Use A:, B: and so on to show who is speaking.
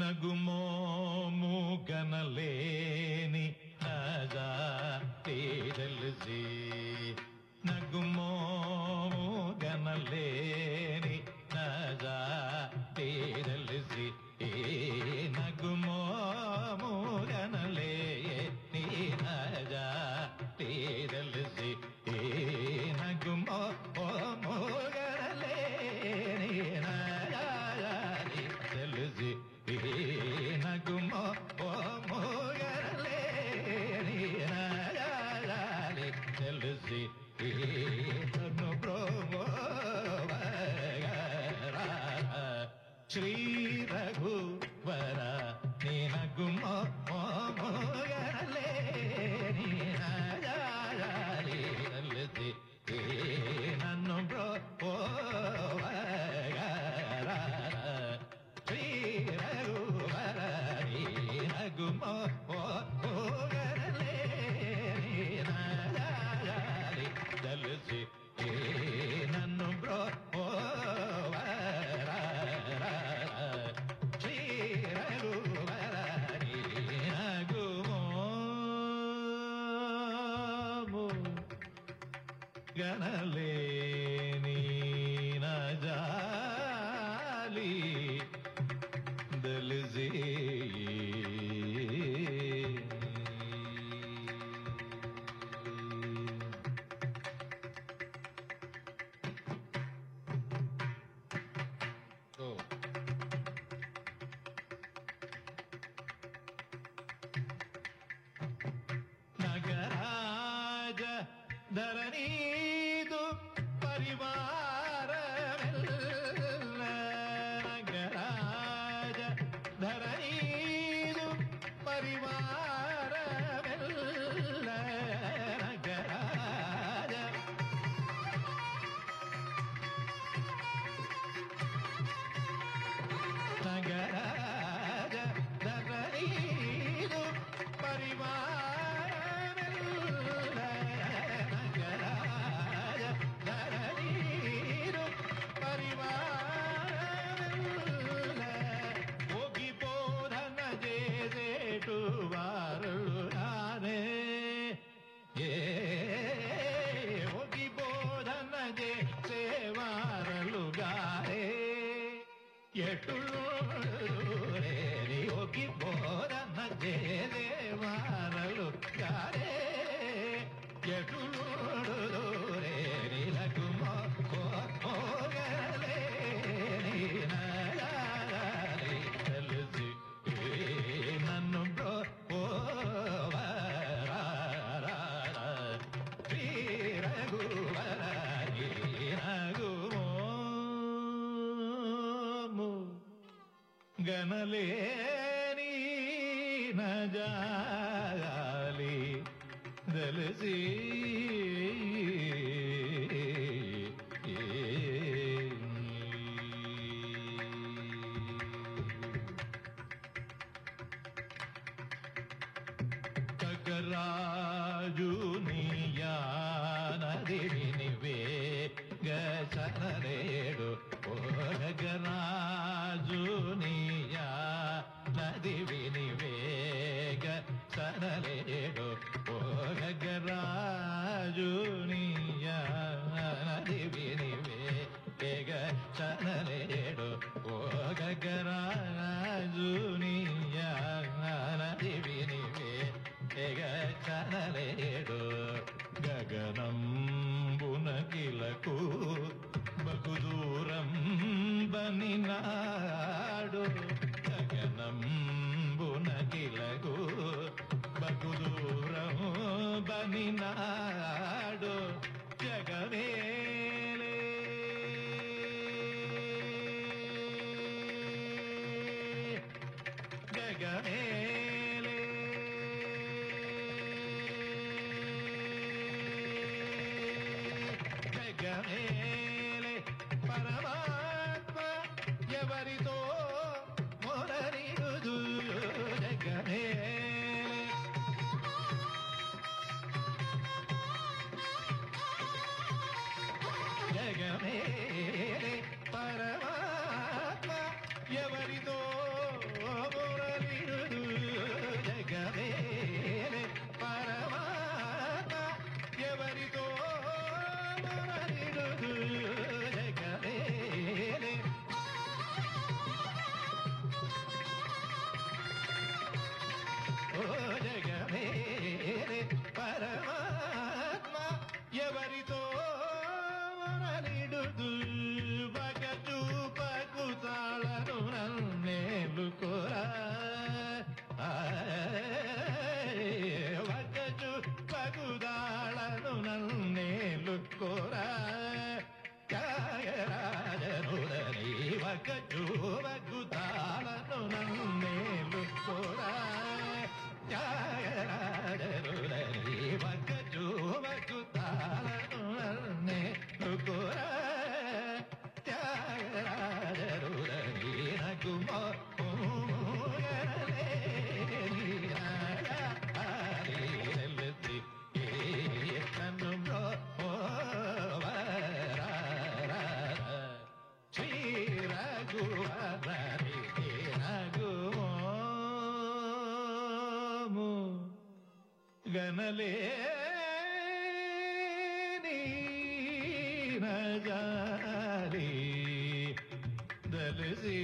A: నగుమోము గనలేని నగా తేజల్జీ శ్రీ రఘువర నినగు మోగరలే నన్ను బ్రో శ్రీ రఘువర నినగు మో ಗಣಲೆ ധരണീ దేవారలు కారే ఎటు రే నీలకు గణలే జాలి దలసి. రాజు నీయానదిని వేగ చనరేడు ఓరగరా నాడో జగమే ఎవరిదో గనలే నజారి దలసీ